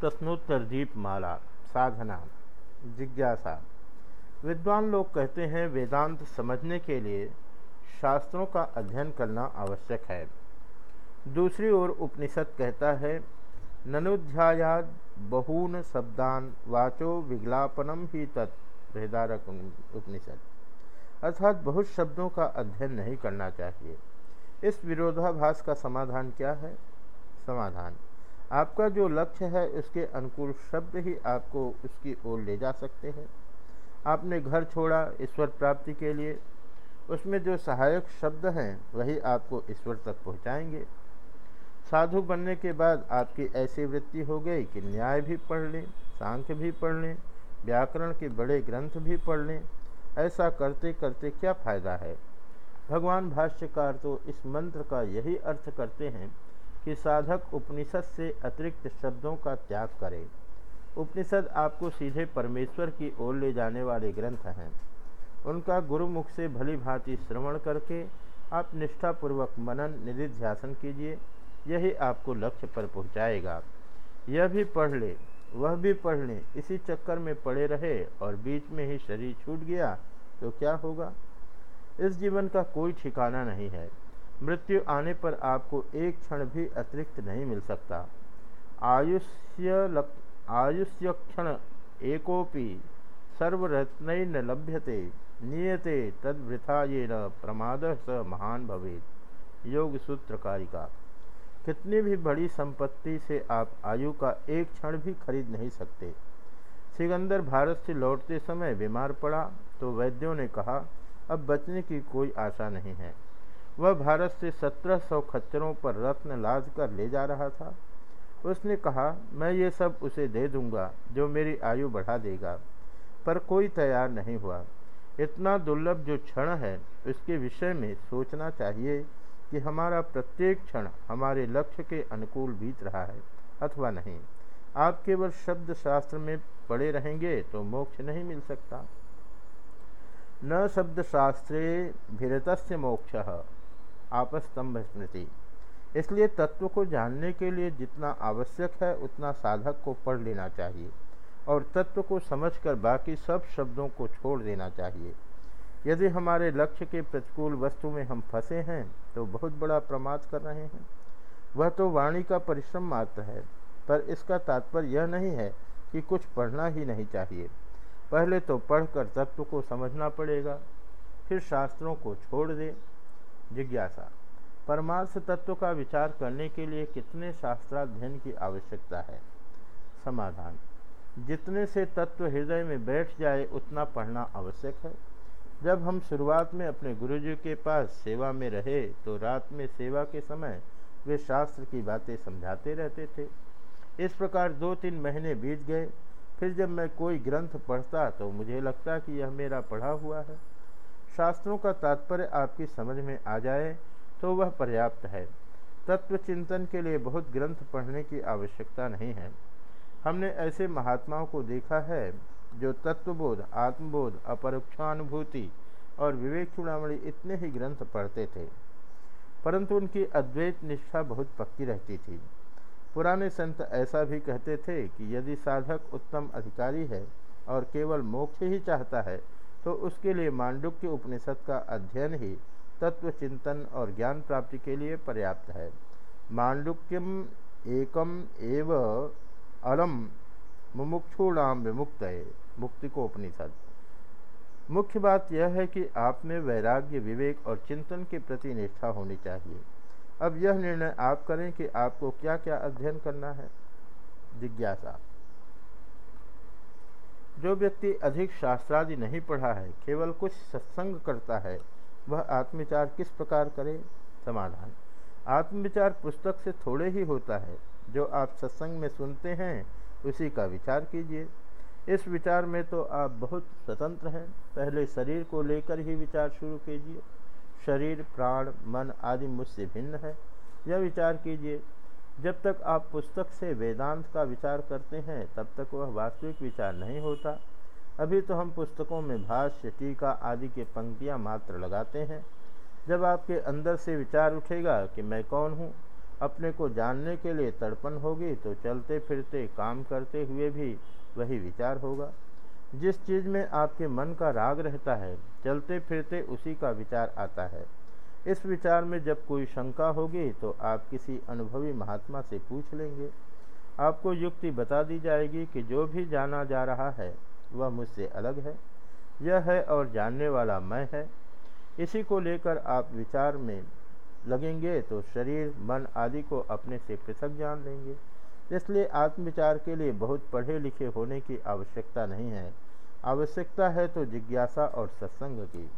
प्रश्नोत्तर दीपमाला साधना, जिज्ञासा। विद्वान लोग कहते हैं, वेदांत समझने के लिए शास्त्रों का अध्ययन करना आवश्यक है। दूसरी ओर उपनिषद कहता है, ननुध्यायाद बहून शब्दान वाचो विज्ञापनम ही तत् हृदारक उपनिषद। अर्थात बहुत शब्दों का अध्ययन नहीं करना चाहिए। इस विरोधाभास का समाधान क्या है? समाधान। आपका जो लक्ष्य है उसके अनुकूल शब्द ही आपको उसकी ओर ले जा सकते हैं। आपने घर छोड़ा ईश्वर प्राप्ति के लिए। उसमें जो सहायक शब्द हैं, वही आपको ईश्वर तक पहुंचाएँगे। साधु बनने के बाद आपकी ऐसी वृत्ति हो गई कि न्याय भी पढ़ लें, सांख्य भी पढ़ लें, व्याकरण के बड़े ग्रंथ भी पढ़ लें। ऐसा करते करते क्या फ़ायदा है? भगवान भाष्यकार तो इस मंत्र का यही अर्थ करते हैं कि साधक उपनिषद से अतिरिक्त शब्दों का त्याग करे। उपनिषद आपको सीधे परमेश्वर की ओर ले जाने वाले ग्रंथ हैं। उनका गुरुमुख से भली भांति श्रवण करके आप निष्ठापूर्वक मनन निधिध्यासन कीजिए, यही आपको लक्ष्य पर पहुंचाएगा। यह भी पढ़ ले, वह भी पढ़ ले, इसी चक्कर में पड़े रहे और बीच में ही शरीर छूट गया तो क्या होगा? इस जीवन का कोई ठिकाना नहीं है। मृत्यु आने पर आपको एक क्षण भी अतिरिक्त नहीं मिल सकता। आयुष्य आयुष्य क्षण एकोपि सर्वरत्न लभ्यते, नियते तद्वृथा ये न प्रमाद स महान भवेत। योग सूत्रकारिका कितनी भी बड़ी संपत्ति से आप आयु का एक क्षण भी खरीद नहीं सकते। सिकंदर भारत से लौटते समय बीमार पड़ा तो वैद्यों ने कहा, अब बचने की कोई आशा नहीं है। वह भारत से सत्रह सौ खच्चरों पर रत्न लाद कर ले जा रहा था। उसने कहा, मैं ये सब उसे दे दूँगा, जो मेरी आयु बढ़ा देगा। पर कोई तैयार नहीं हुआ। इतना दुर्लभ जो क्षण है, उसके विषय में सोचना चाहिए कि हमारा प्रत्येक क्षण हमारे लक्ष्य के अनुकूल बीत रहा है, अथवा नहीं। आप केवल शब्द शास्त्र में पड़े रहेंगे तो मोक्ष नहीं मिल सकता। न शब्द शास्त्रे भिरत मोक्ष। आपस्तंभ स्मृति इसलिए तत्व को जानने के लिए जितना आवश्यक है, उतना साधक को पढ़ लेना चाहिए और तत्व को समझकर बाकी सब शब्दों को छोड़ देना चाहिए। यदि हमारे लक्ष्य के प्रतिकूल वस्तु में हम फंसे हैं तो बहुत बड़ा प्रमाद कर रहे हैं। वह तो वाणी का परिश्रम मात्र है, पर इसका तात्पर्य यह नहीं है कि कुछ पढ़ना ही नहीं चाहिए। पहले तो पढ़कर तत्व को समझना पड़ेगा, फिर शास्त्रों को छोड़ दे जिज्ञासा। परमार्थ तत्व का विचार करने के लिए कितने शास्त्राध्ययन की आवश्यकता है? समाधान। जितने से तत्व हृदय में बैठ जाए, उतना पढ़ना आवश्यक है। जब हम शुरुआत में अपने गुरुजी के पास सेवा में रहे तो रात में सेवा के समय वे शास्त्र की बातें समझाते रहते थे। इस प्रकार दो तीन महीने बीत गए। फिर जब मैं कोई ग्रंथ पढ़ता तो मुझे लगता कि यह मेरा पढ़ा हुआ है। शास्त्रों का तात्पर्य आपकी समझ में आ जाए तो वह पर्याप्त है। तत्व चिंतन के लिए बहुत ग्रंथ पढ़ने की आवश्यकता नहीं है। हमने ऐसे महात्माओं को देखा है जो तत्वबोध, आत्मबोध, अपरोक्षानुभूति और विवेक चूड़ामणि इतने ही ग्रंथ पढ़ते थे। परंतु उनकी अद्वैत निष्ठा बहुत पक्की रहती थी। पुराने संत ऐसा भी कहते थे कि यदि साधक उत्तम अधिकारी है और केवल मोक्ष ही चाहता है तो उसके लिए मांडुक्य उपनिषद का अध्ययन ही तत्व चिंतन और ज्ञान प्राप्ति के लिए पर्याप्त है। मांडुक्यम एकम एव अलम मुमुक्षुणाम विमुक्त मुक्ति को उपनिषद। मुख्य बात यह है कि आप में वैराग्य, विवेक और चिंतन के प्रति निष्ठा होनी चाहिए। अब यह निर्णय आप करें कि आपको क्या क्या अध्ययन करना है। जिज्ञासा। जो व्यक्ति अधिक शास्त्रादि नहीं पढ़ा है, केवल कुछ सत्संग करता है, वह आत्मविचार किस प्रकार करे? समाधान। आत्मविचार पुस्तक से थोड़े ही होता है। जो आप सत्संग में सुनते हैं, उसी का विचार कीजिए। इस विचार में तो आप बहुत स्वतंत्र हैं। पहले शरीर को लेकर ही विचार शुरू कीजिए। शरीर, प्राण, मन आदि मुझसे भिन्न है। यह विचार कीजिए। जब तक आप पुस्तक से वेदांत का विचार करते हैं, तब तक वह वास्तविक विचार नहीं होता। अभी तो हम पुस्तकों में भाष्य, टीका आदि के पंक्तियाँ मात्र लगाते हैं। जब आपके अंदर से विचार उठेगा कि मैं कौन हूँ, अपने को जानने के लिए तड़पन होगी तो चलते फिरते काम करते हुए भी वही विचार होगा। जिस चीज़ में आपके मन का राग रहता है चलते फिरते उसी का विचार आता है। इस विचार में जब कोई शंका होगी तो आप किसी अनुभवी महात्मा से पूछ लेंगे। आपको युक्ति बता दी जाएगी कि जो भी जाना जा रहा है, वह मुझसे अलग है। यह है और जानने वाला मैं है। इसी को लेकर आप विचार में लगेंगे तो शरीर, मन आदि को अपने से पृथक जान लेंगे। इसलिए आत्मविचार के लिए बहुत पढ़े लिखे होने की आवश्यकता नहीं है। आवश्यकता है तो जिज्ञासा और सत्संग की।